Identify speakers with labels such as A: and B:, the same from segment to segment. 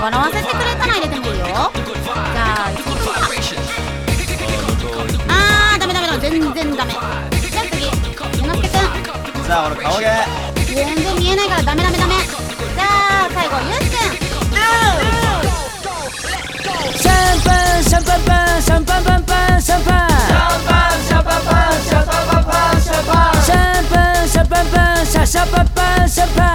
A: 笑わせてくれたら入れてもいいよ。じゃあ行きましょうか。あーダメダメダメ全然ダメ。じゃあ次ゆのすけくん。
B: じゃあ俺顔芸
A: 全然見えないからダメダメダメ。じゃあ最後ゆうすくん。
C: シャンパンシャンパンパンシャンパンパンパンシャンパン
B: シャンパンシャンパンパンシャンパンパンパンシャンパン
C: シャンパンシャンパンパンシャシャパンパンシャンパン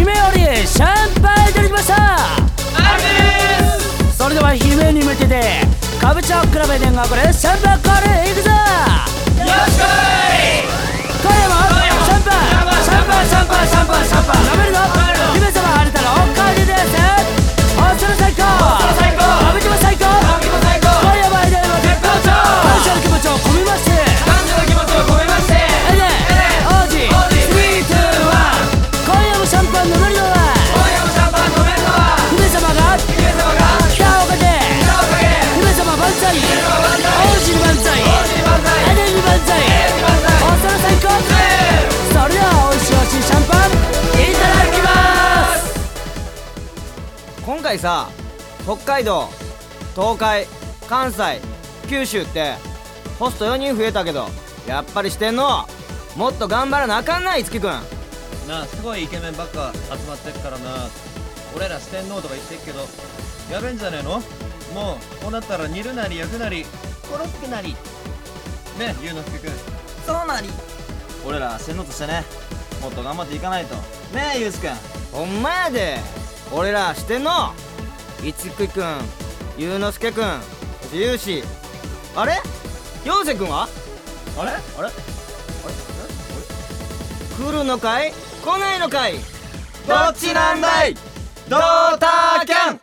C: 姫よりシャンパンいただきました。それでは姫に向けてかぶちゃん比べでんがこれ。シャンパンコール
D: 今回さ北海道東海関西九州ってホスト4人増えたけどやっぱりしてんの？もっと頑張らなあかんない？月くん。
E: なあすごいイケメンばっか集まってっからな。俺ら四天王とか言ってっけどやべえんじゃねえの？もうこうなったら煮るなり焼くなりコロッケなり。ねゆうのすけくん。
B: そうなり。俺ら洗脳としてねもっと頑張っていかないと。ねえユースくん。
D: ほんまやで俺らしてんの？一木くんゆうのすけくんゆうしあれ？陽介くんは？
B: あれ？あれ？
D: 来るのかい？来ないのかい？
B: どっちなんだい？ドーターキャン